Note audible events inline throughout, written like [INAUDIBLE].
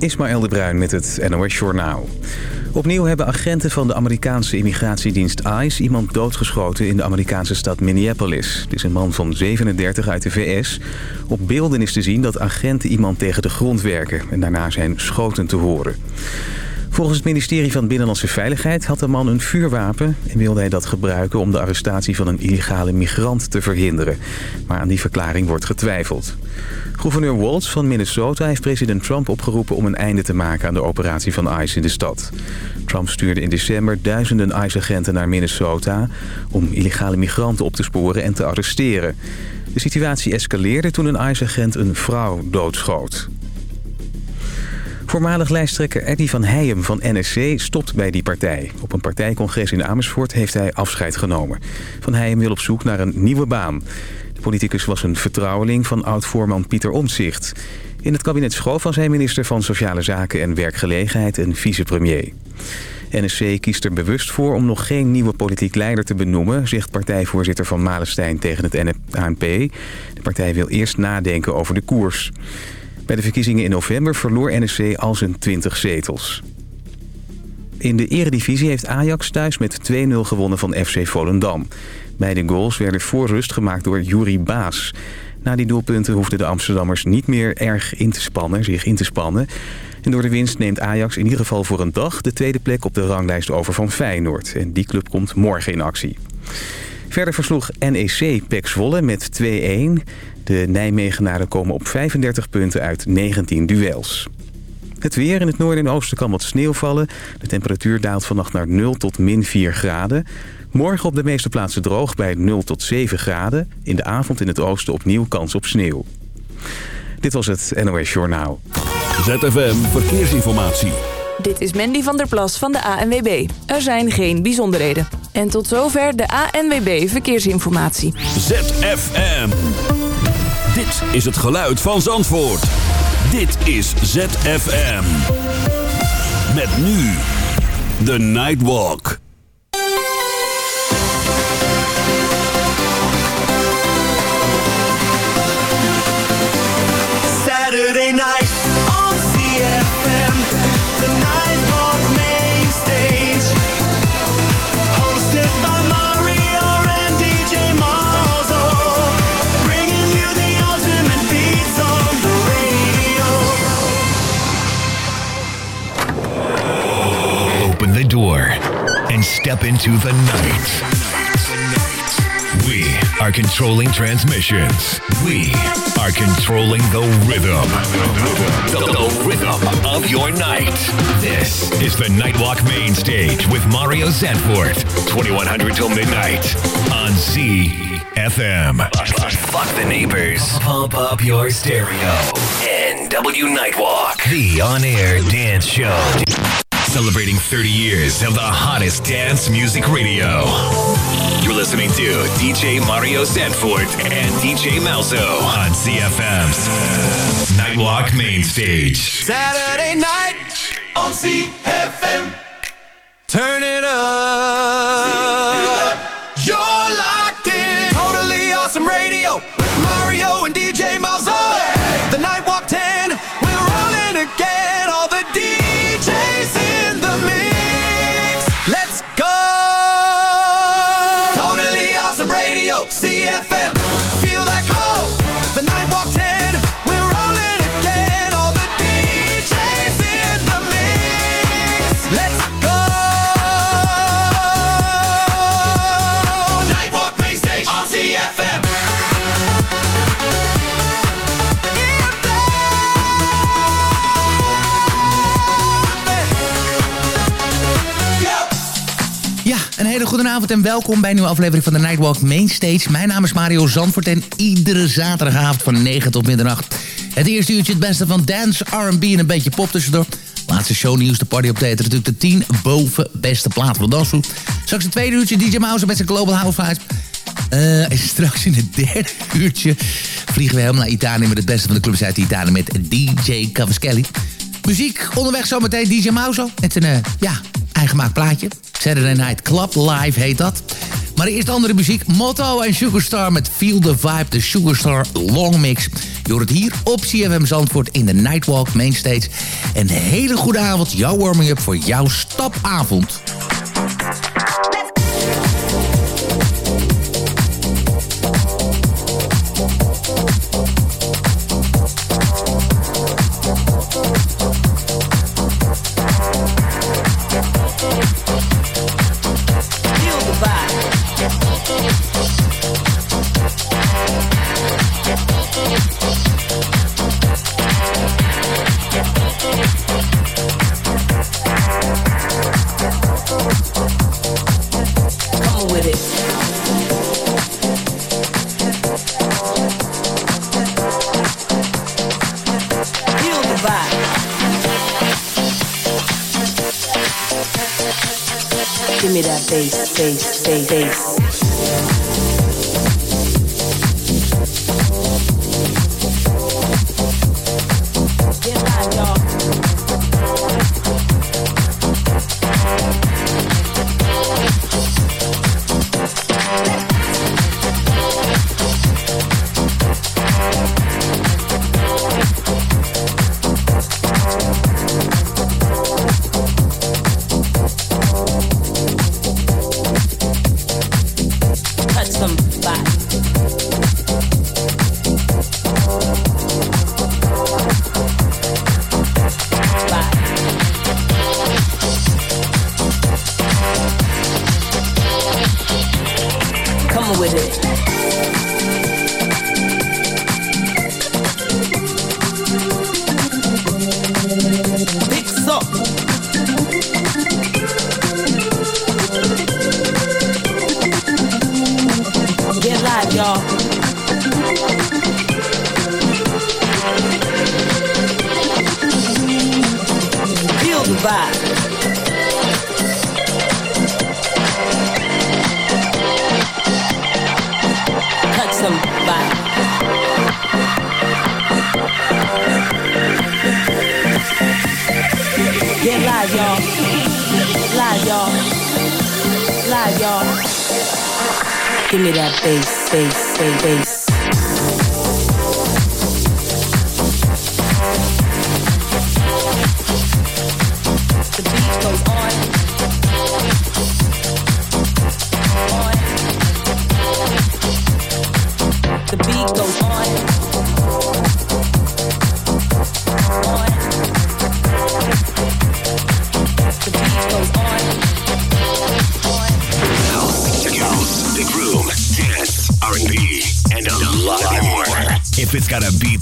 Ismaël de Bruin met het NOS Journaal. Opnieuw hebben agenten van de Amerikaanse immigratiedienst ICE... iemand doodgeschoten in de Amerikaanse stad Minneapolis. Het is een man van 37 uit de VS. Op beelden is te zien dat agenten iemand tegen de grond werken... en daarna zijn schoten te horen. Volgens het ministerie van Binnenlandse Veiligheid had de man een vuurwapen... en wilde hij dat gebruiken om de arrestatie van een illegale migrant te verhinderen. Maar aan die verklaring wordt getwijfeld. Gouverneur Waltz van Minnesota heeft president Trump opgeroepen... om een einde te maken aan de operatie van ICE in de stad. Trump stuurde in december duizenden ICE-agenten naar Minnesota... om illegale migranten op te sporen en te arresteren. De situatie escaleerde toen een ICE-agent een vrouw doodschoot. Voormalig lijsttrekker Eddy van Heijem van NSC stopt bij die partij. Op een partijcongres in Amersfoort heeft hij afscheid genomen. Van Heijem wil op zoek naar een nieuwe baan. De politicus was een vertrouweling van oud-voorman Pieter Omtzigt. In het kabinet Schoof was hij minister van Sociale Zaken en Werkgelegenheid en vicepremier. NSC kiest er bewust voor om nog geen nieuwe politiek leider te benoemen... zegt partijvoorzitter van Malenstein tegen het ANP. De partij wil eerst nadenken over de koers. Bij de verkiezingen in november verloor NSC al zijn 20 zetels. In de eredivisie heeft Ajax thuis met 2-0 gewonnen van FC Volendam. Beide goals werden voor rust gemaakt door Juri Baas. Na die doelpunten hoefden de Amsterdammers niet meer erg in te spannen, zich in te spannen. En door de winst neemt Ajax in ieder geval voor een dag de tweede plek op de ranglijst over van Feyenoord. En die club komt morgen in actie. Verder versloeg NEC Pek Zwolle met 2-1. De Nijmegenaren komen op 35 punten uit 19 duels. Het weer in het noorden en oosten kan wat sneeuw vallen. De temperatuur daalt vannacht naar 0 tot min 4 graden. Morgen op de meeste plaatsen droog bij 0 tot 7 graden. In de avond in het oosten opnieuw kans op sneeuw. Dit was het NOS Journaal. ZFM Verkeersinformatie. Dit is Mandy van der Plas van de ANWB. Er zijn geen bijzonderheden. En tot zover de ANWB Verkeersinformatie. ZFM. Dit is het geluid van Zandvoort. Dit is ZFM. Met nu The Nightwalk. Saturday night step into the night. We are controlling transmissions. We are controlling the rhythm. The, the rhythm of your night. This is the Nightwalk Main Stage with Mario Zanfort. 2100 till midnight on ZFM. Fuck the neighbors. Pump up your stereo. NW Nightwalk. The on-air dance show. Celebrating 30 years of the hottest dance music radio. You're listening to DJ Mario Sanford and DJ Malzo on CFM's Nightwalk Main Stage. Saturday night on CFM. Turn it up. Een hele goede avond en welkom bij een nieuwe aflevering van de Nightwalk Mainstage. Mijn naam is Mario Zandvoort en iedere zaterdagavond van 9 tot middernacht... het eerste uurtje het beste van dance, R&B en een beetje pop tussendoor. Laatste shownieuws, de party update, natuurlijk de 10 boven beste plaat van de dansgroep. Straks het tweede uurtje DJ Mouse met zijn Global House Vibes. Eh, en straks in het [LAUGHS] derde uurtje vliegen we helemaal naar Italië... met het beste van de clubs uit Italië met DJ Cavaschelli. Muziek, onderweg zometeen DJ Mauzo met een, eh, ja, eigen gemaakt plaatje. Saturday Night Club Live heet dat. Maar eerst andere muziek. Motto en Sugarstar met Feel the Vibe. De Sugarstar Long Mix. Je hoort het hier op CFM Zandvoort in de Nightwalk Mainstage. Een hele goede avond. Jouw warming-up voor jouw stapavond. Bass, bass, bass, bass.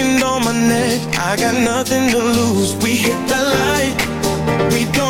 On my neck, I got nothing to lose. We hit the light, we don't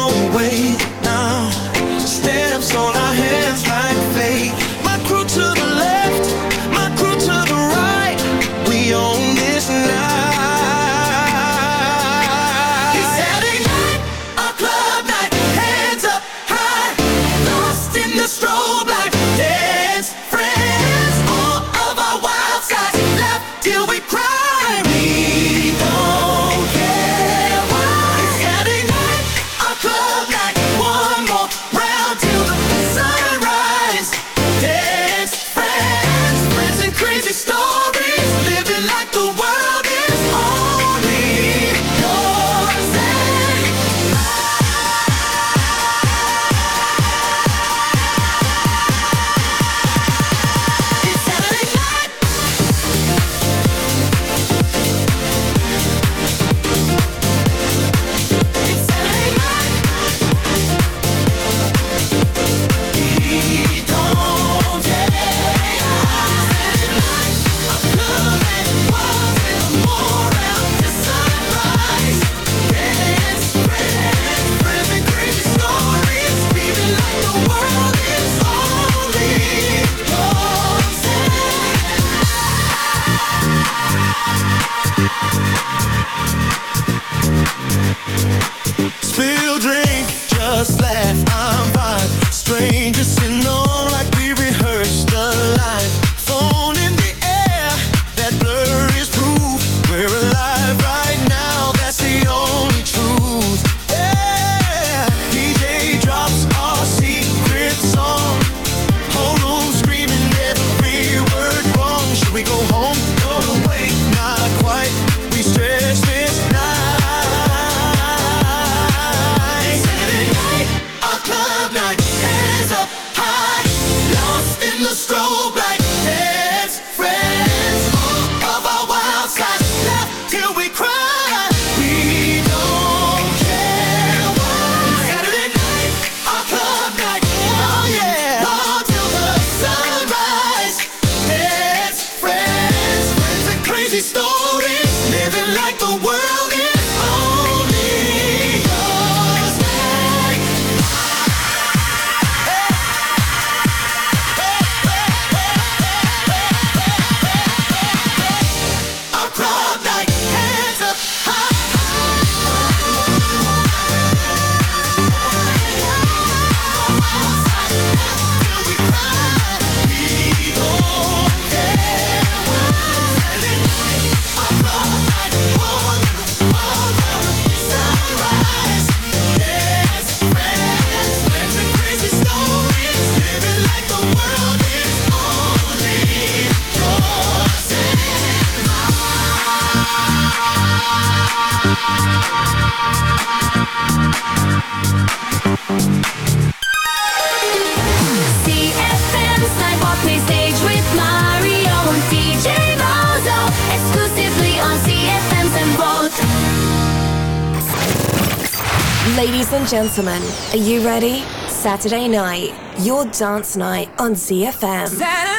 gentlemen, are you ready? Saturday night, your dance night on ZFM.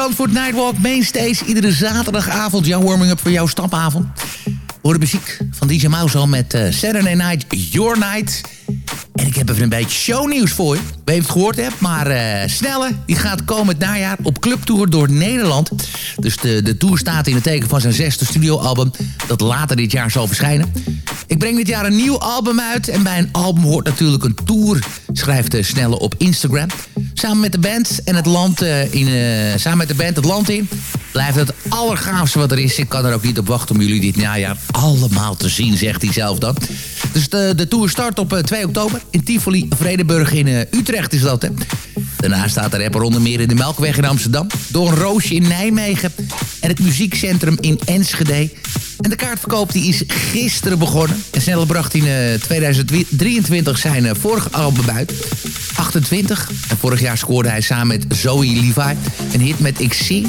Zandvoort Nightwalk Mainstage. Iedere zaterdagavond jouw warming-up voor jouw stapavond. Hoor de muziek van DJ Mouse met eh, Saturday Night, Your Night. En ik heb even een beetje shownieuws voor je. We hebben het gehoord, hè, maar eh, Snelle die gaat komend najaar op clubtour door Nederland. Dus de, de tour staat in het teken van zijn zesde studioalbum... dat later dit jaar zal verschijnen. Ik breng dit jaar een nieuw album uit... en bij een album hoort natuurlijk een tour, schrijft de Snelle op Instagram. Samen met de band en het land eh, in, eh, samen met de band het land in... blijft het allergaafste wat er is. Ik kan er ook niet op wachten om jullie dit najaar allemaal te zien, zegt hij zelf dan. Dus de, de tour start op eh, 2 oktober in Tivoli, Vredenburg in eh, Utrecht is dat. Daarna staat de rapper onder meer in de Melkweg in Amsterdam... door een roosje in Nijmegen en het muziekcentrum in Enschede... En de kaartverkoop die is gisteren begonnen. En Snelle bracht in eh, 2023 zijn eh, vorige album uit. 28. En vorig jaar scoorde hij samen met Zoe Levi een hit met Ik Zing.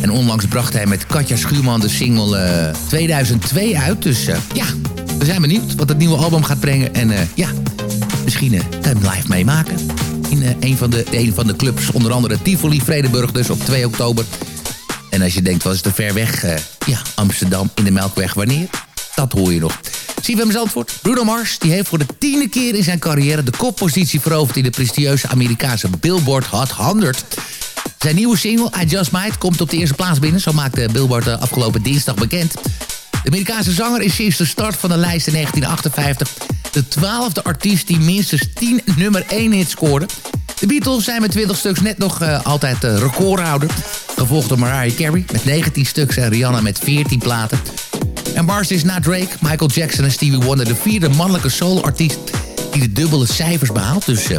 En onlangs bracht hij met Katja Schuurman de single eh, 2002 uit. Dus eh, ja, we zijn benieuwd wat het nieuwe album gaat brengen. En eh, ja, misschien eh, hem live meemaken. In eh, een, van de, een van de clubs, onder andere Tivoli, Vredenburg dus op 2 oktober. En als je denkt, was het te ver weg? Ja, Amsterdam in de Melkweg. Wanneer? Dat hoor je nog. CFM Zandvoort. Bruno Mars die heeft voor de tiende keer in zijn carrière... de koppositie veroverd in de prestigieuze Amerikaanse Billboard Hot 100. Zijn nieuwe single, I Just Might, komt op de eerste plaats binnen. Zo maakte Billboard de afgelopen dinsdag bekend. De Amerikaanse zanger is sinds de start van de lijst in 1958... de twaalfde artiest die minstens 10 nummer 1 hits scoorde. De Beatles zijn met 20 stuks net nog uh, altijd uh, recordhouder. Gevolgd door Mariah Carey met 19 stuks en Rihanna met 14 platen. En Mars is na Drake, Michael Jackson en Stevie Wonder... de vierde mannelijke solo-artiest die de dubbele cijfers behaalt. Dus, uh,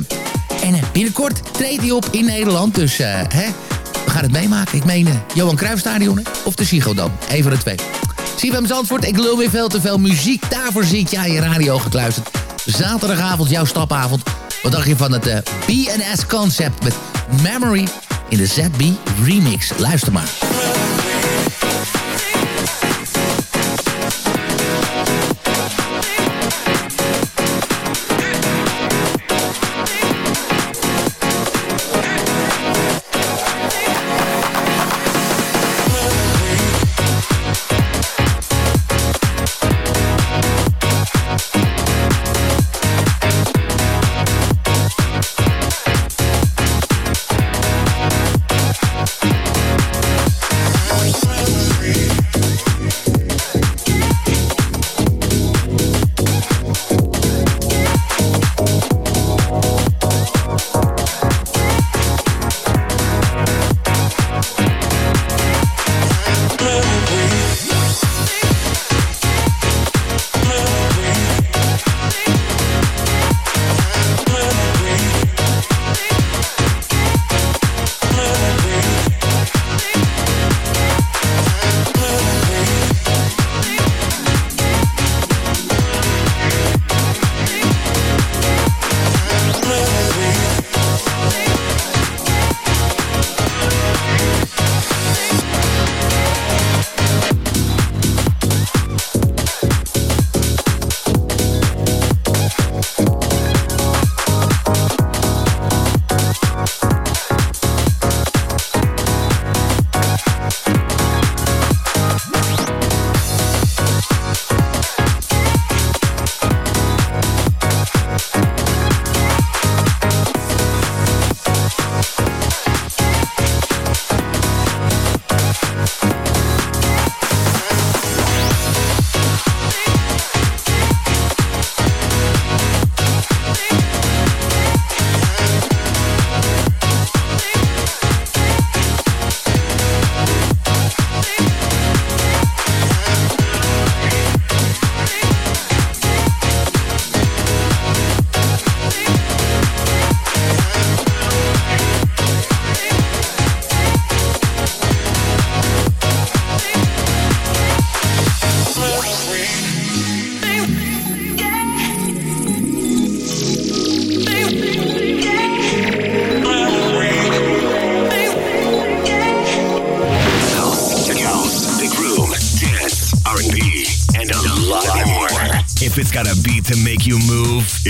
en binnenkort treedt hij op in Nederland. Dus hè, we gaan het meemaken. Ik meen Johan Cruijffstadion of de Sigo dan. Een van de twee. CFM Zandvoort, ik lul weer veel te veel muziek. Daarvoor zit aan je radio gekluisterd. Zaterdagavond, jouw stapavond. Wat dacht je van het B&S concept met Memory in de ZB remix? Luister maar.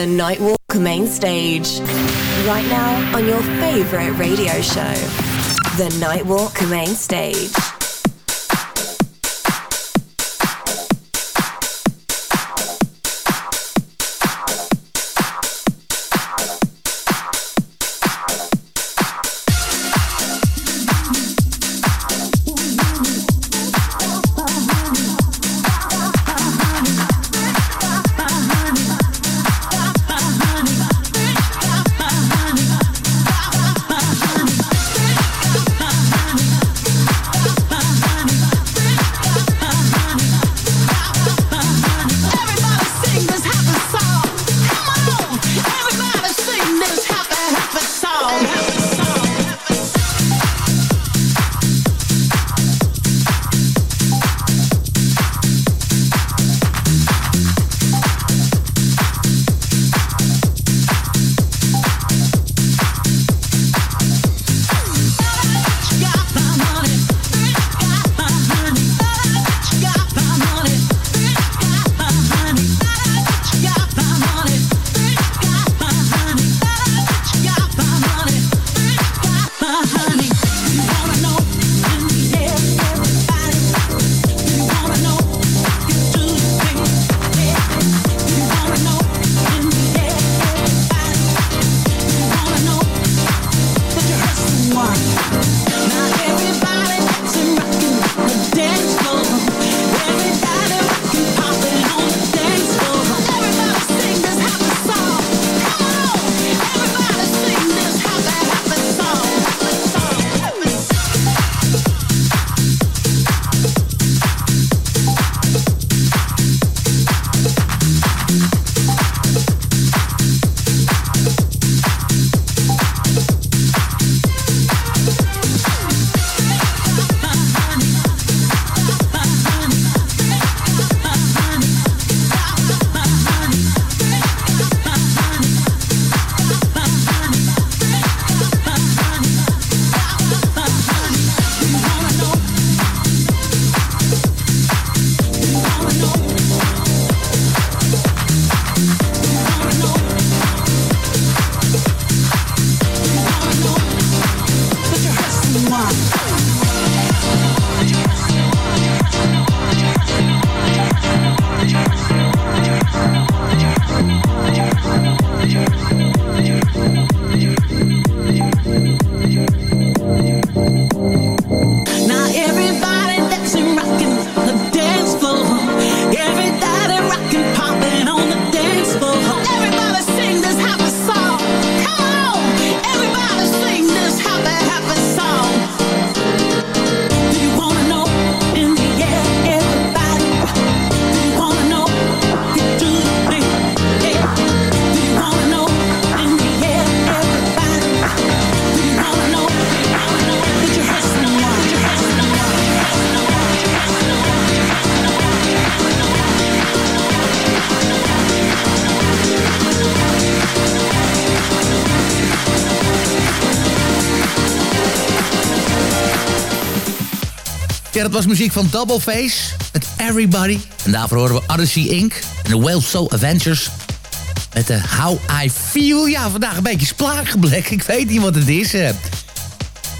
The Nightwalk main stage. Right now on your favorite radio show. The Nightwalk main stage. Dat was muziek van Double Face met Everybody. En daarvoor horen we Odyssey Inc. en de Well Soul Adventures met de How I Feel. Ja, vandaag een beetje splaaggeblek. Ik weet niet wat het is. Het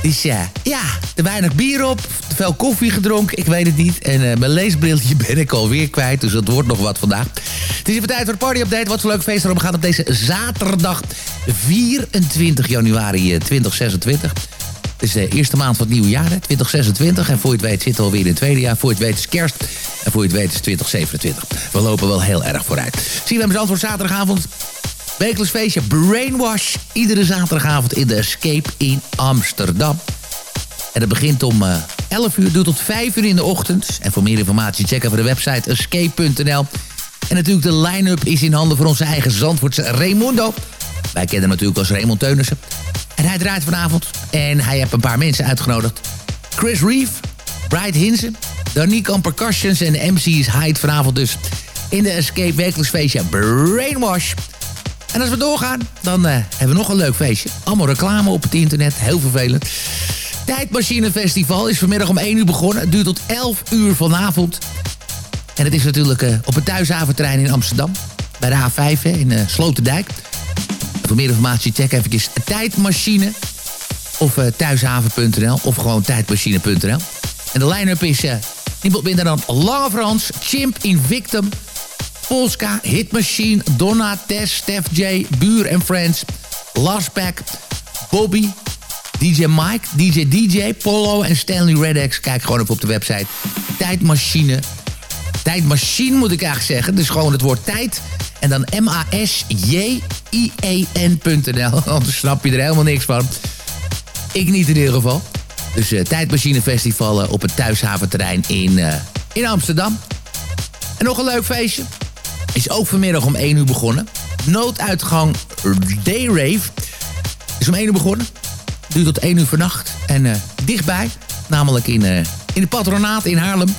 is, uh, ja, te weinig bier op, te veel koffie gedronken, ik weet het niet. En mijn leesbriltje [LAUGHS] ben ik alweer kwijt, dus dat wordt nog wat vandaag. Het is even tijd voor de party-update. Wat voor leuk feest erop gaat op deze zaterdag 24 januari 2026. Het is de eerste maand van het nieuwe jaar, 2026. En voor je het weet zitten we alweer in het tweede jaar. Voor je het weet is kerst. En voor je het weet is 2027. We lopen wel heel erg vooruit. Zien we hem voor zaterdagavond. Wekelijks feestje Brainwash. Iedere zaterdagavond in de Escape in Amsterdam. En het begint om 11 uur, doet tot 5 uur in de ochtend. En voor meer informatie check even de website escape.nl. En natuurlijk de line-up is in handen van onze eigen Zandvoortse Raimundo. Wij kennen hem natuurlijk als Raymond Teunissen. En hij draait vanavond. En hij heeft een paar mensen uitgenodigd. Chris Reeve, Bright Hinsen, Danique on Percussions en de MC is Hyde vanavond dus in de Escape wekelijks feestje Brainwash. En als we doorgaan, dan uh, hebben we nog een leuk feestje. Allemaal reclame op het internet, heel vervelend. Tijdmachinefestival is vanmiddag om 1 uur begonnen. Het duurt tot 11 uur vanavond. En het is natuurlijk uh, op het thuishaventerrein in Amsterdam. Bij de A5 hè, in uh, Sloterdijk. Voor meer informatie check even tijdmachine. Of uh, thuishaven.nl. Of gewoon tijdmachine.nl. En de line-up is niemand minder dan Lange Frans, Chimp Invictum... Polska, Hitmachine, Donna, Tess, Steph J, Buur en Friends... Lastback, Bobby, DJ Mike, DJ DJ, Polo en Stanley Redex. Kijk gewoon even op de website. Tijdmachine. Tijdmachine moet ik eigenlijk zeggen. Dus gewoon het woord tijd. En dan M-A-S-J-I-E-N.nl. [LAUGHS] Anders snap je er helemaal niks van. Ik niet in ieder geval. Dus uh, Tijdmachine Festival op het Thuishaventerrein in, uh, in Amsterdam. En nog een leuk feestje. Is ook vanmiddag om 1 uur begonnen. Nooduitgang Day Rave. Is om 1 uur begonnen. Duurt tot 1 uur vannacht. En dichtbij, namelijk in, in het patronaat in Haarlem.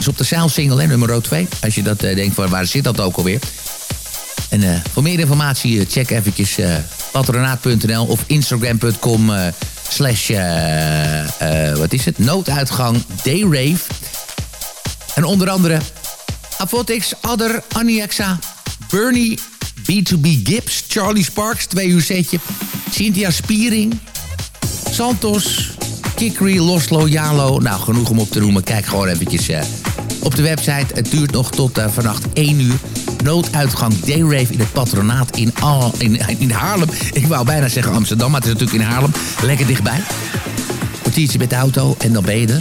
Dus op de Zeilsingel, nummer 2. Als je dat uh, denkt, van, waar zit dat ook alweer? En voor meer informatie check eventjes patronaat.nl of instagram.com slash, wat is het? Nooduitgang Dayrave. En onder andere Avotix, Adder, Aniaxa, Bernie, B2B Gibbs, Charlie Sparks, twee uur setje. Cynthia Spiering, Santos, Kikri, Loslo, Jalo. Nou, genoeg om op te noemen. Kijk gewoon eventjes uh, op de website. Het duurt nog tot uh, vannacht 1 uur. Nooduitgang Dayrave in het patronaat in, Al in, in Haarlem. Ik wou bijna zeggen Amsterdam, maar het is natuurlijk in Haarlem. Lekker dichtbij. Kwartiertje met de auto en dan ben je er.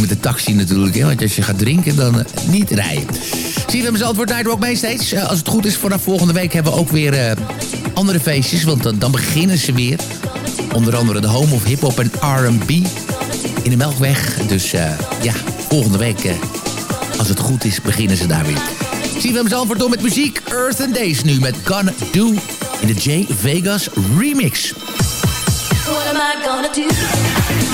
Met de taxi natuurlijk, hè, want als je gaat drinken, dan uh, niet rijden. Zie je hem voor Nightwalk mee steeds. Uh, als het goed is, vanaf volgende week hebben we ook weer andere feestjes, want dan, dan beginnen ze weer. Onder andere de home of hip-hop en R&B in de Melkweg. Dus uh, ja, volgende week, uh, als het goed is, beginnen ze daar weer. Zien we hem zelf door met muziek. Earth and Days nu met Gonna Do in de J Vegas remix. What am I gonna do?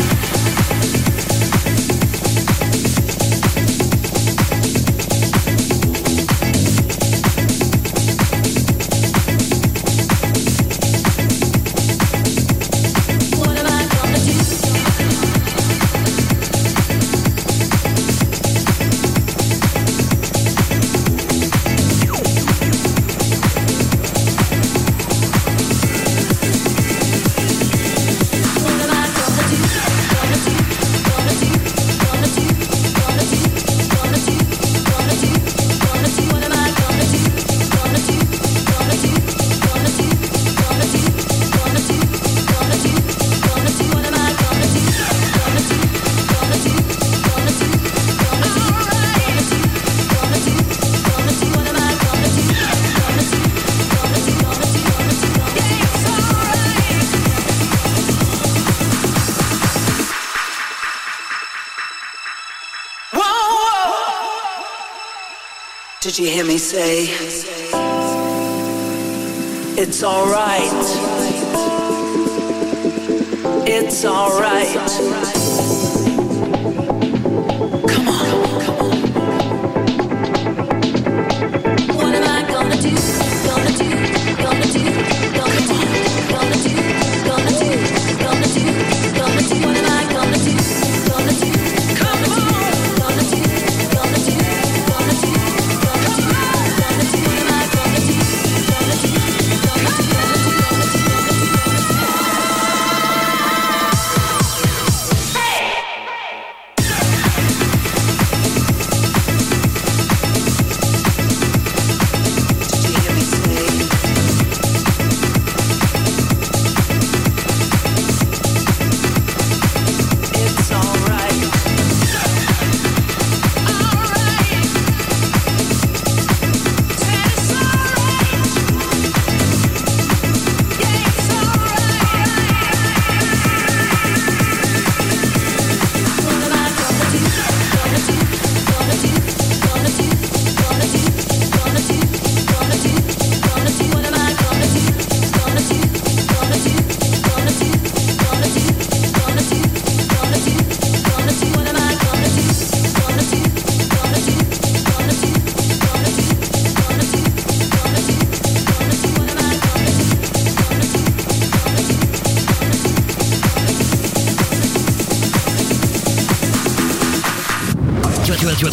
Did you hear me say? It's alright. It's alright.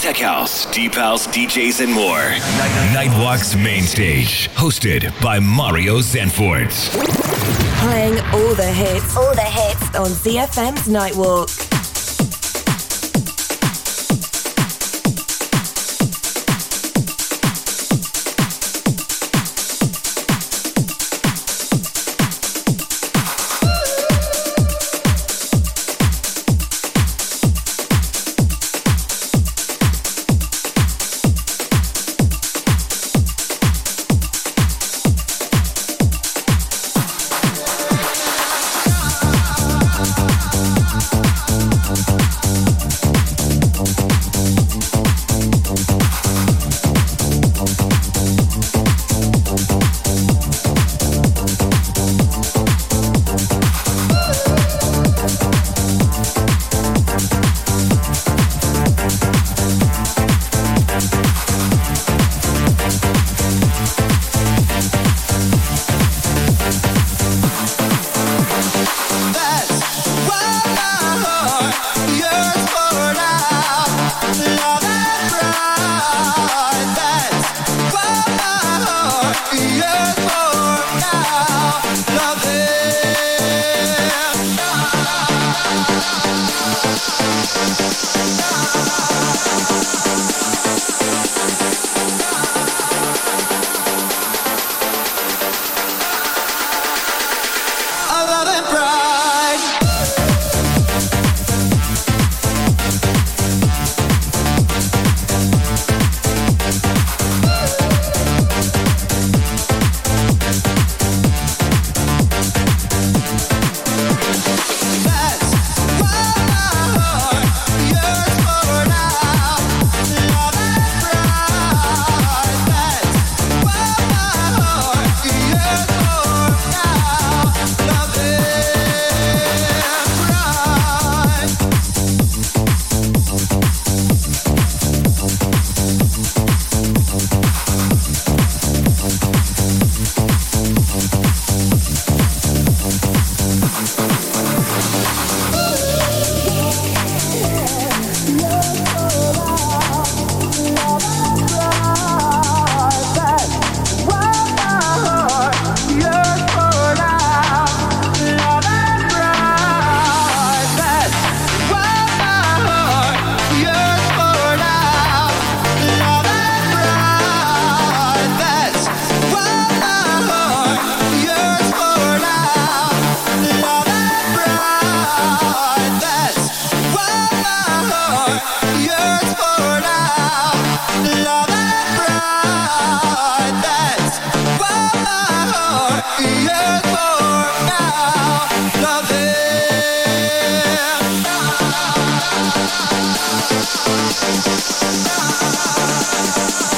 Tech house, deep house, DJs, and more. Nightwalk's main stage, hosted by Mario Zanfort. Playing all the hits, all the hits on ZFM's Nightwalk. Thank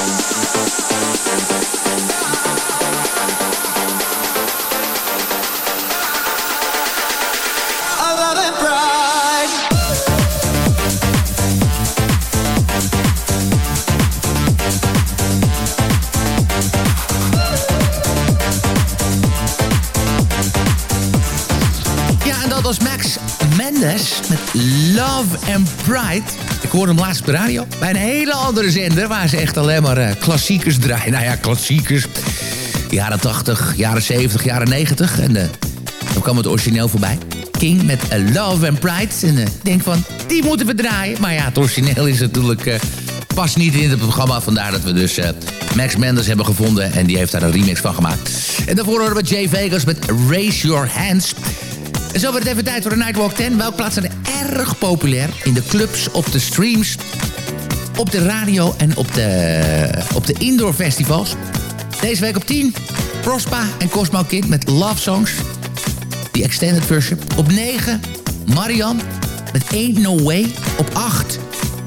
hoorde hem laatst op de radio. Bij een hele andere zender waar ze echt alleen maar uh, klassiekers draaien. Nou ja, klassiekers. Jaren 80, jaren 70, jaren 90. En uh, dan kwam het origineel voorbij. King met uh, Love and Pride. En ik denk van, die moeten we draaien. Maar ja, het origineel is natuurlijk pas niet in het programma. Vandaar dat we dus Max Mendes hebben gevonden. En die heeft daar een remix van gemaakt. En daarvoor horen we Jay Vegas met Raise Your Hands. En zo wordt het even tijd voor de Nightwalk 10. Welke plaatsen er erg populair in de clubs, op de streams, op de radio en op de, op de indoor festivals. Deze week op 10, Prospa en Cosmo Kid met Love Songs. Die extended version. Op 9, Marian met Ain't No Way. Op 8,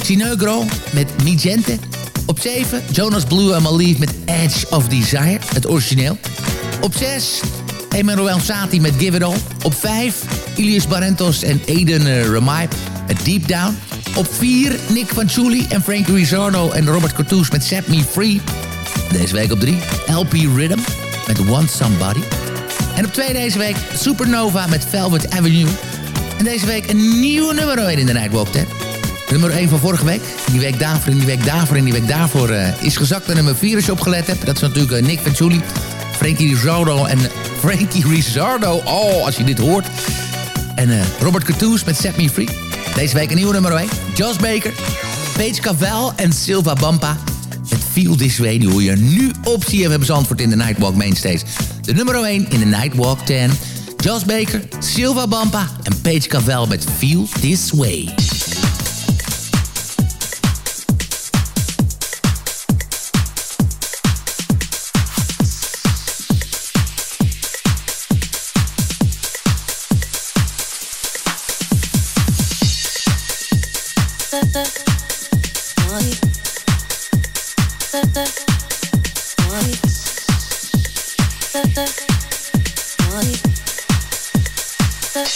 Sinegro met Migente. Op 7, Jonas Blue en Malief met Edge of Desire, het origineel. Op 6, Emmanuel Sati met Give It All. Op 5, Ilias Barrentos en Aiden uh, Ramai met Deep Down. Op 4 Nick van Chuli en Frankie Rizzardo en Robert Cortoes met Set Me Free. Deze week op 3 LP Rhythm met Want Somebody. En op 2 deze week Supernova met Velvet Avenue. En deze week een nieuwe nummer 1 in de Nightwalk 10. Nummer 1 van vorige week. Die week daarvoor en die week daarvoor en die week daarvoor is gezakt naar nummer 4 als je opgelet hebt. Dat is natuurlijk uh, Nick Chuli, Frankie Rizzardo en Frankie Rizzardo. Oh, als je dit hoort. En uh, Robert Cartoons met Set Me Free. Deze week een nieuwe nummer 1. Josh Baker, Paige Cavell en Silva Bampa. Het Feel This Way, die hoor je nu op CFM antwoord in de Nightwalk Mainstage. De nummer 1 in de Nightwalk 10. Josh Baker, Silva Bampa en Paige Cavell met Feel This Way.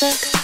Make you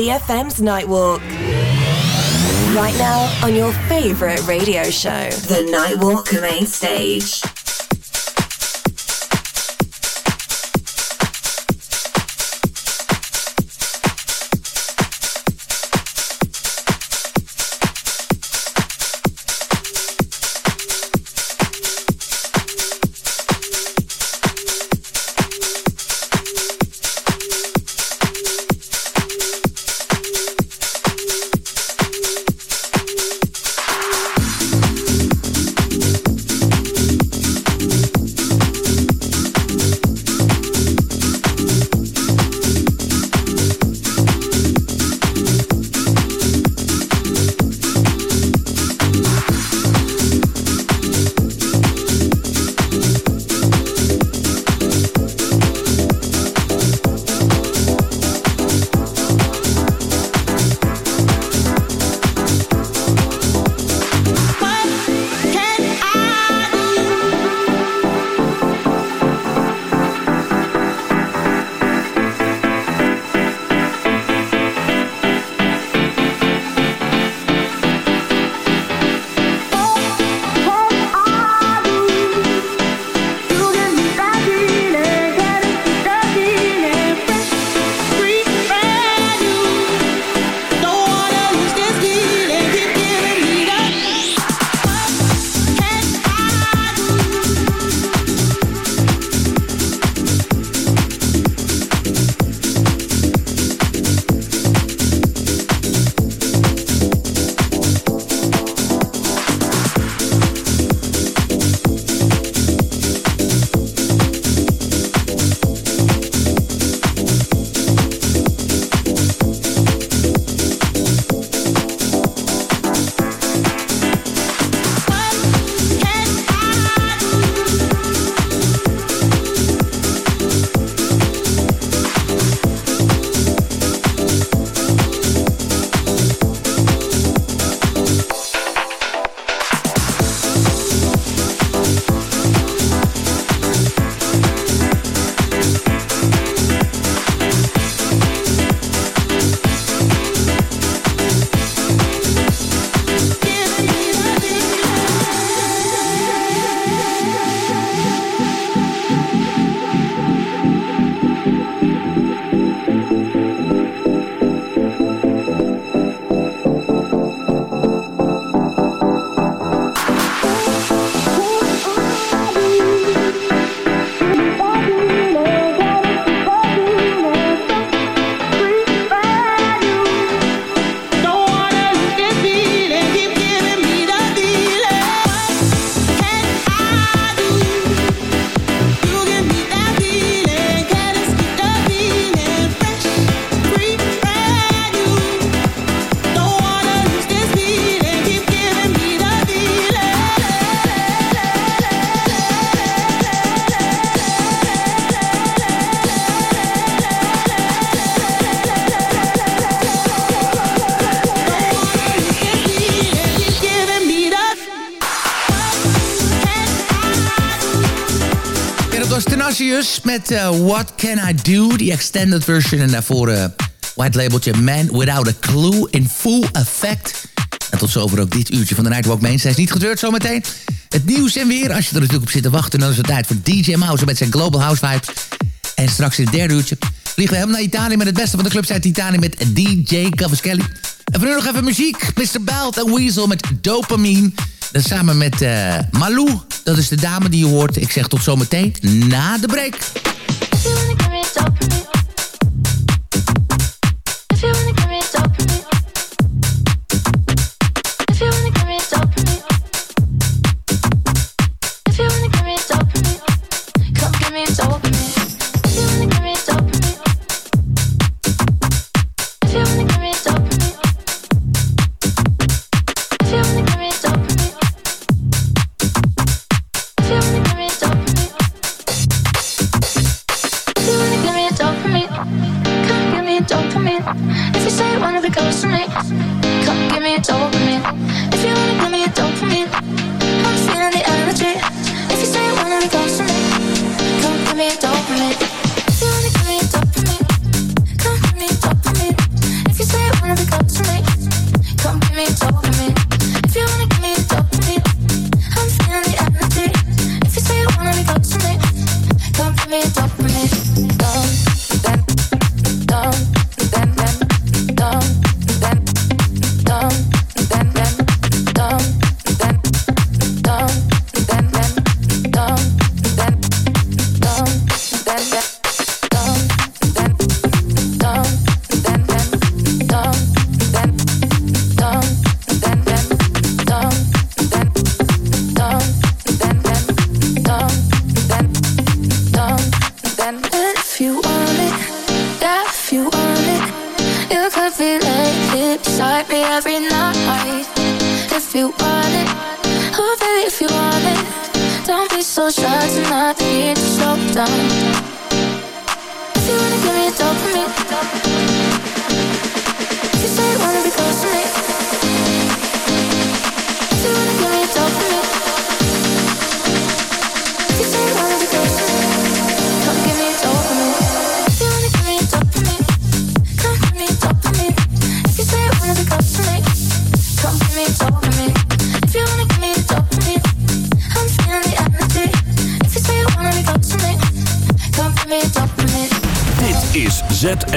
ZFM's Nightwalk. Right now on your favorite radio show, The Nightwalk Main Stage. Cassius met uh, What Can I Do, die extended version. En daarvoor uh, white labeltje Man Without a Clue in full effect. En tot zover ook dit uurtje van de Nightwalk Mainstage. Niet gebeurd zometeen. Het nieuws en weer. Als je er natuurlijk op zit te wachten, dan is het tijd voor DJ Mouse met zijn Global House Vibes. En straks in het derde uurtje vliegen we hem naar Italië met het beste van de clubs uit Italië met DJ Cavaschelli. En voor nu nog even muziek. Mr. Belt en Weasel met Dopamine. Dan samen met uh, Malou. Dat is de dame die je hoort. Ik zeg tot zometeen na de break.